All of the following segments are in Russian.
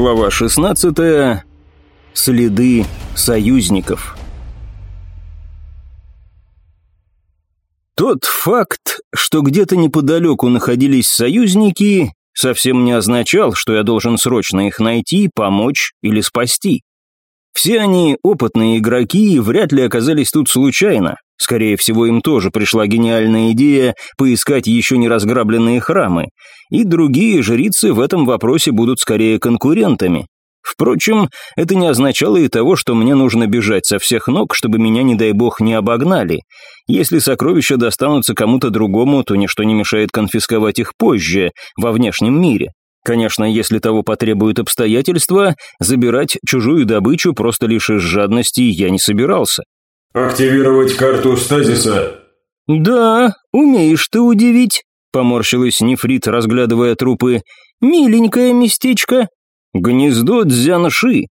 Глава 16. Следы союзников. Тот факт, что где-то неподалеку находились союзники, совсем не означал, что я должен срочно их найти, помочь или спасти. Все они опытные игроки и вряд ли оказались тут случайно. Скорее всего, им тоже пришла гениальная идея поискать еще не разграбленные храмы, и другие жрицы в этом вопросе будут скорее конкурентами. Впрочем, это не означало и того, что мне нужно бежать со всех ног, чтобы меня, не дай бог, не обогнали. Если сокровища достанутся кому-то другому, то ничто не мешает конфисковать их позже, во внешнем мире. Конечно, если того потребуют обстоятельства, забирать чужую добычу просто лишь из жадности я не собирался. «Активировать карту стазиса». «Да, умеешь ты удивить», — поморщилась Нефрит, разглядывая трупы. «Миленькое местечко. Гнездо Дзянши.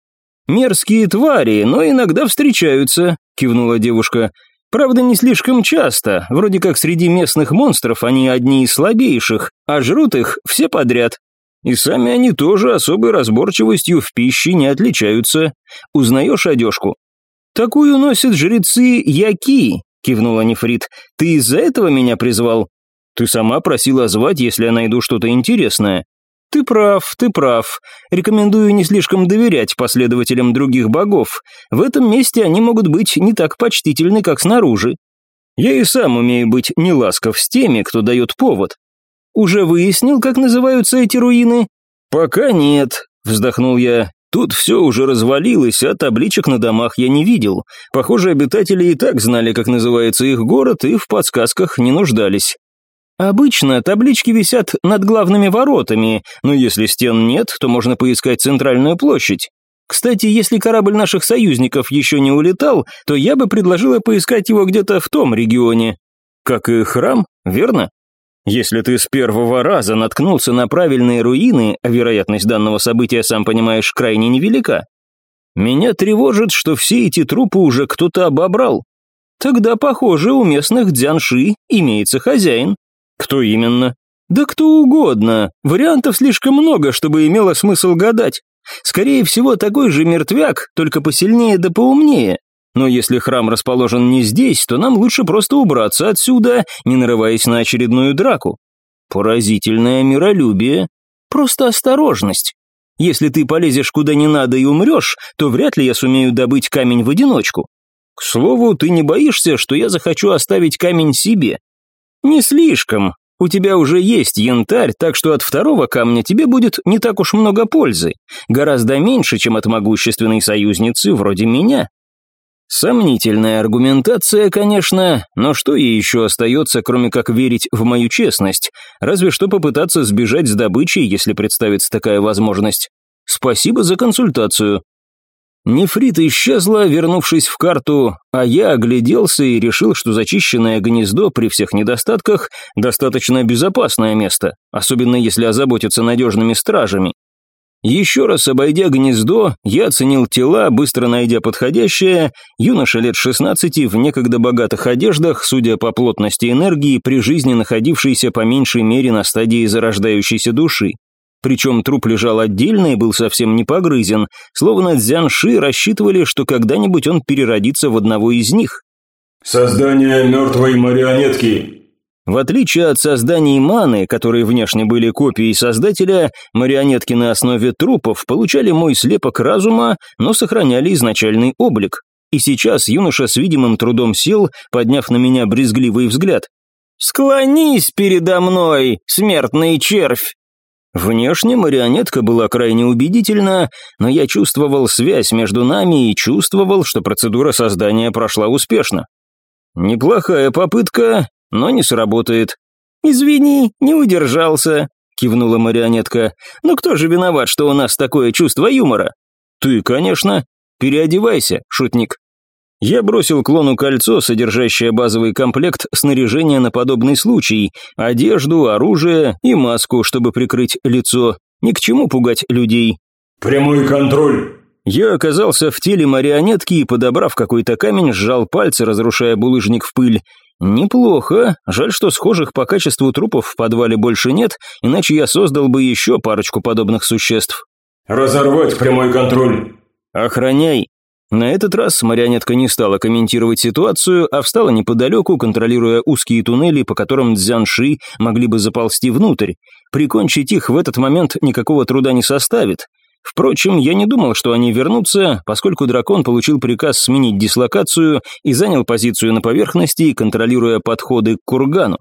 Мерзкие твари, но иногда встречаются», — кивнула девушка. «Правда, не слишком часто. Вроде как среди местных монстров они одни из слабейших, а жрут их все подряд. И сами они тоже особой разборчивостью в пище не отличаются. Узнаешь одежку? «Такую носят жрецы Яки», — кивнула Нефрит. «Ты из-за этого меня призвал?» «Ты сама просила звать, если я найду что-то интересное». «Ты прав, ты прав. Рекомендую не слишком доверять последователям других богов. В этом месте они могут быть не так почтительны, как снаружи. Я и сам умею быть неласков с теми, кто дает повод. Уже выяснил, как называются эти руины?» «Пока нет», — вздохнул я. Тут все уже развалилось, а табличек на домах я не видел. Похоже, обитатели и так знали, как называется их город, и в подсказках не нуждались. Обычно таблички висят над главными воротами, но если стен нет, то можно поискать центральную площадь. Кстати, если корабль наших союзников еще не улетал, то я бы предложила поискать его где-то в том регионе. Как и храм, верно? Если ты с первого раза наткнулся на правильные руины, а вероятность данного события, сам понимаешь, крайне невелика. Меня тревожит, что все эти трупы уже кто-то обобрал. Тогда, похоже, у местных дзянши имеется хозяин. Кто именно? Да кто угодно. Вариантов слишком много, чтобы имело смысл гадать. Скорее всего, такой же мертвяк, только посильнее да поумнее. Но если храм расположен не здесь, то нам лучше просто убраться отсюда, не нарываясь на очередную драку. Поразительное миролюбие. Просто осторожность. Если ты полезешь куда не надо и умрешь, то вряд ли я сумею добыть камень в одиночку. К слову, ты не боишься, что я захочу оставить камень себе? Не слишком. У тебя уже есть янтарь, так что от второго камня тебе будет не так уж много пользы. Гораздо меньше, чем от могущественной союзницы вроде меня. Сомнительная аргументация, конечно, но что ей еще остается, кроме как верить в мою честность? Разве что попытаться сбежать с добычей, если представится такая возможность. Спасибо за консультацию. Нефрит исчезла, вернувшись в карту, а я огляделся и решил, что зачищенное гнездо при всех недостатках достаточно безопасное место, особенно если озаботиться надежными стражами. Еще раз обойдя гнездо, я оценил тела, быстро найдя подходящее, юноша лет 16 в некогда богатых одеждах, судя по плотности энергии, при жизни находившейся по меньшей мере на стадии зарождающейся души. Причем труп лежал отдельно и был совсем не погрызен, словно Цзянши рассчитывали, что когда-нибудь он переродится в одного из них. «Создание мертвой марионетки», в отличие от созданий маны, которые внешне были копией создателя, марионетки на основе трупов получали мой слепок разума, но сохраняли изначальный облик. И сейчас юноша с видимым трудом сел, подняв на меня брезгливый взгляд. «Склонись передо мной, смертный червь!» Внешне марионетка была крайне убедительна, но я чувствовал связь между нами и чувствовал, что процедура создания прошла успешно. Неплохая попытка, но не сработает. «Извини, не удержался», — кивнула марионетка. «Но кто же виноват, что у нас такое чувство юмора?» «Ты, конечно. Переодевайся, шутник». Я бросил клону кольцо, содержащее базовый комплект снаряжения на подобный случай, одежду, оружие и маску, чтобы прикрыть лицо. Ни к чему пугать людей. «Прямой контроль!» Я оказался в теле марионетки и, подобрав какой-то камень, сжал пальцы, разрушая булыжник в пыль. Неплохо. Жаль, что схожих по качеству трупов в подвале больше нет, иначе я создал бы еще парочку подобных существ. Разорвать прямой контроль. Охраняй. На этот раз марионетка не стала комментировать ситуацию, а встала неподалеку, контролируя узкие туннели, по которым Цзянши могли бы заползти внутрь. Прикончить их в этот момент никакого труда не составит. Впрочем, я не думал, что они вернутся, поскольку дракон получил приказ сменить дислокацию и занял позицию на поверхности, контролируя подходы к кургану.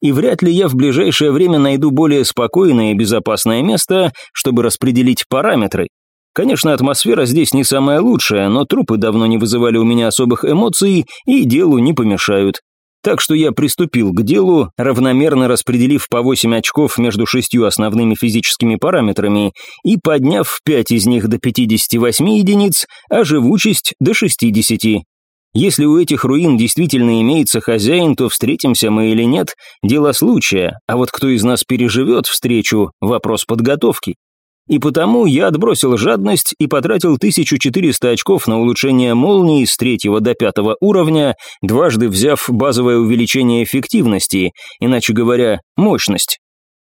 И вряд ли я в ближайшее время найду более спокойное и безопасное место, чтобы распределить параметры. Конечно, атмосфера здесь не самая лучшая, но трупы давно не вызывали у меня особых эмоций и делу не помешают. Так что я приступил к делу, равномерно распределив по 8 очков между шестью основными физическими параметрами и подняв 5 из них до 58 единиц, а живучесть до 60. Если у этих руин действительно имеется хозяин, то встретимся мы или нет – дело случая, а вот кто из нас переживет встречу – вопрос подготовки. И потому я отбросил жадность и потратил 1400 очков на улучшение молнии с третьего до пятого уровня, дважды взяв базовое увеличение эффективности, иначе говоря, мощность.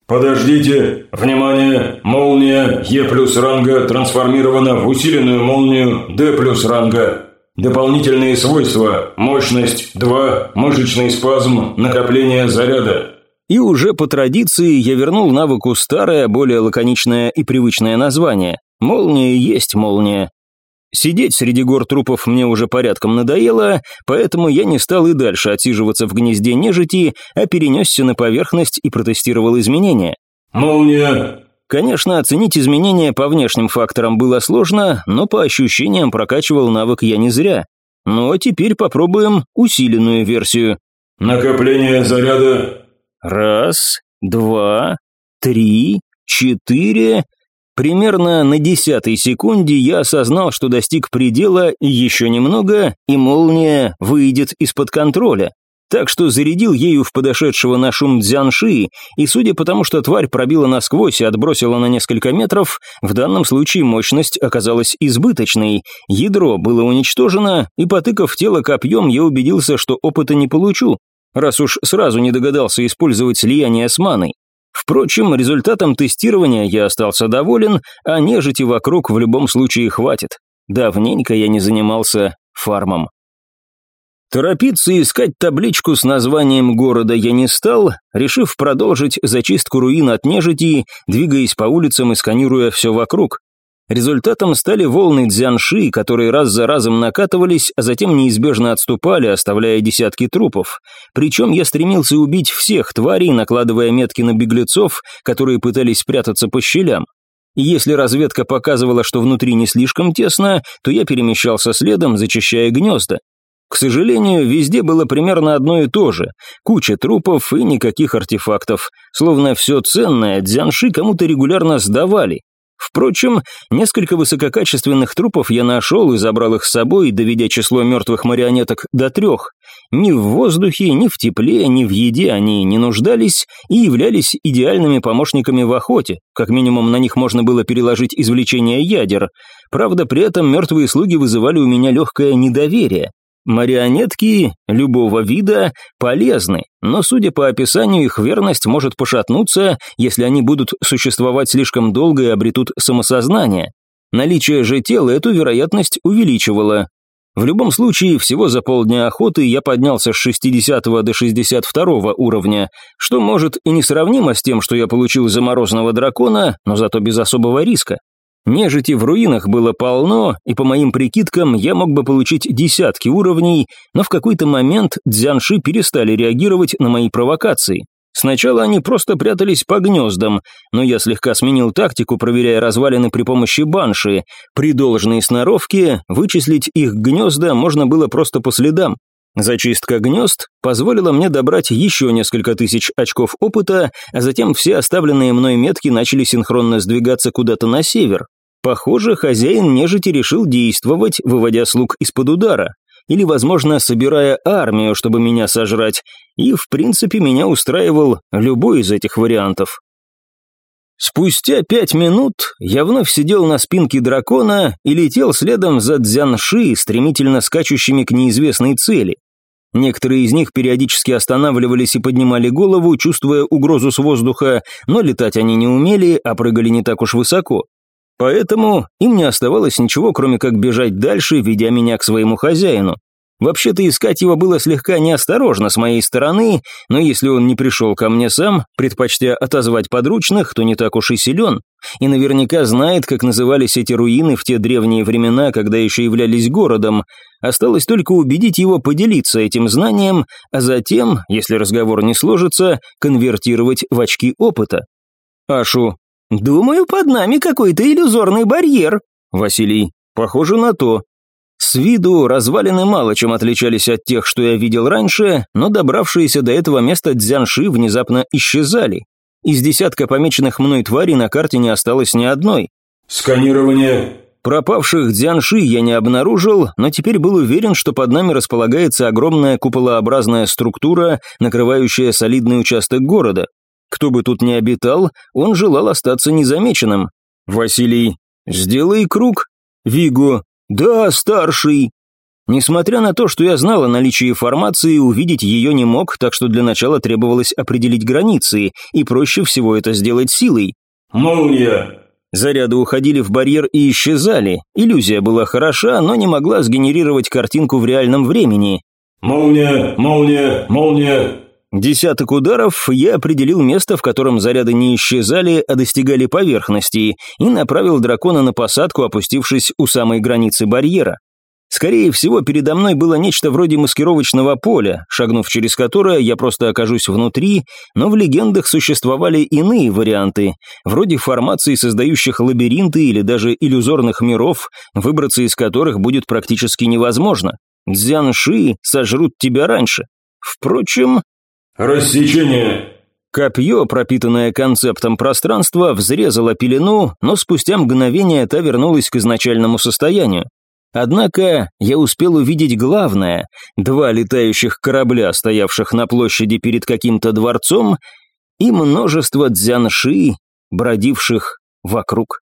«Подождите! Внимание! Молния Е плюс ранга трансформирована в усиленную молнию Д плюс ранга. Дополнительные свойства. Мощность 2, мышечный спазм, накопление заряда. И уже по традиции я вернул навыку старое, более лаконичное и привычное название. Молния есть молния. Сидеть среди гор трупов мне уже порядком надоело, поэтому я не стал и дальше отсиживаться в гнезде нежити, а перенесся на поверхность и протестировал изменения. «Молния!» Конечно, оценить изменения по внешним факторам было сложно, но по ощущениям прокачивал навык я не зря. Ну а теперь попробуем усиленную версию. «Накопление заряда Раз, два, три, четыре. Примерно на десятой секунде я осознал, что достиг предела еще немного, и молния выйдет из-под контроля. Так что зарядил ею в подошедшего на шум Дзянши, и судя по тому, что тварь пробила насквозь и отбросила на несколько метров, в данном случае мощность оказалась избыточной, ядро было уничтожено, и потыкав тело копьем, я убедился, что опыта не получу, раз уж сразу не догадался использовать слияние с маной. Впрочем, результатом тестирования я остался доволен, а нежити вокруг в любом случае хватит. Давненько я не занимался фармом. Торопиться искать табличку с названием города я не стал, решив продолжить зачистку руин от нежити, двигаясь по улицам и сканируя все вокруг. Результатом стали волны дзянши, которые раз за разом накатывались, а затем неизбежно отступали, оставляя десятки трупов. Причем я стремился убить всех тварей, накладывая метки на беглецов, которые пытались спрятаться по щелям. И если разведка показывала, что внутри не слишком тесно, то я перемещался следом, зачищая гнезда. К сожалению, везде было примерно одно и то же. Куча трупов и никаких артефактов. Словно все ценное дзянши кому-то регулярно сдавали. Впрочем, несколько высококачественных трупов я нашел и забрал их с собой, доведя число мертвых марионеток до трех. Ни в воздухе, ни в тепле, ни в еде они не нуждались и являлись идеальными помощниками в охоте, как минимум на них можно было переложить извлечение ядер. Правда, при этом мертвые слуги вызывали у меня легкое недоверие. Марионетки любого вида полезны, но, судя по описанию, их верность может пошатнуться, если они будут существовать слишком долго и обретут самосознание. Наличие же тела эту вероятность увеличивало. В любом случае, всего за полдня охоты я поднялся с 60 до 62 уровня, что может и несравнимо с тем, что я получил из заморозного дракона, но зато без особого риска. Нежити в руинах было полно, и по моим прикидкам я мог бы получить десятки уровней, но в какой-то момент дзянши перестали реагировать на мои провокации. Сначала они просто прятались по гнездам, но я слегка сменил тактику, проверяя развалины при помощи банши. При должной сноровке вычислить их гнезда можно было просто по следам. Зачистка гнезд позволила мне добрать еще несколько тысяч очков опыта, а затем все оставленные мной метки начали синхронно сдвигаться куда-то на север. Похоже, хозяин нежити решил действовать, выводя слуг из-под удара. Или, возможно, собирая армию, чтобы меня сожрать. И, в принципе, меня устраивал любой из этих вариантов. Спустя пять минут я вновь сидел на спинке дракона и летел следом за Дзянши, стремительно скачущими к неизвестной цели. Некоторые из них периодически останавливались и поднимали голову, чувствуя угрозу с воздуха, но летать они не умели, а прыгали не так уж высоко. Поэтому им не оставалось ничего, кроме как бежать дальше, ведя меня к своему хозяину. Вообще-то искать его было слегка неосторожно с моей стороны, но если он не пришел ко мне сам, предпочтя отозвать подручных, то не так уж и силен. И наверняка знает, как назывались эти руины в те древние времена, когда еще являлись городом. Осталось только убедить его поделиться этим знанием, а затем, если разговор не сложится, конвертировать в очки опыта. Ашу. «Думаю, под нами какой-то иллюзорный барьер». Василий. «Похоже на то. С виду развалины мало чем отличались от тех, что я видел раньше, но добравшиеся до этого места дзянши внезапно исчезали. Из десятка помеченных мной тварей на карте не осталось ни одной. «Сканирование!» Пропавших дзянши я не обнаружил, но теперь был уверен, что под нами располагается огромная куполообразная структура, накрывающая солидный участок города. Кто бы тут ни обитал, он желал остаться незамеченным. «Василий, сделай круг». «Виго, «Да, старший». Несмотря на то, что я знал о наличии формации, увидеть ее не мог, так что для начала требовалось определить границы, и проще всего это сделать силой. «Молния!» Заряды уходили в барьер и исчезали. Иллюзия была хороша, но не могла сгенерировать картинку в реальном времени. «Молния! Молния! Молния!» Десяток ударов я определил место, в котором заряды не исчезали, а достигали поверхности, и направил дракона на посадку, опустившись у самой границы барьера. Скорее всего, передо мной было нечто вроде маскировочного поля, шагнув через которое я просто окажусь внутри, но в легендах существовали иные варианты, вроде формаций, создающих лабиринты или даже иллюзорных миров, выбраться из которых будет практически невозможно. Дзянши сожрут тебя раньше. Впрочем, «Рассечение!» Копье, пропитанное концептом пространства, взрезало пелену, но спустя мгновение та вернулась к изначальному состоянию. Однако я успел увидеть главное – два летающих корабля, стоявших на площади перед каким-то дворцом, и множество дзянши, бродивших вокруг.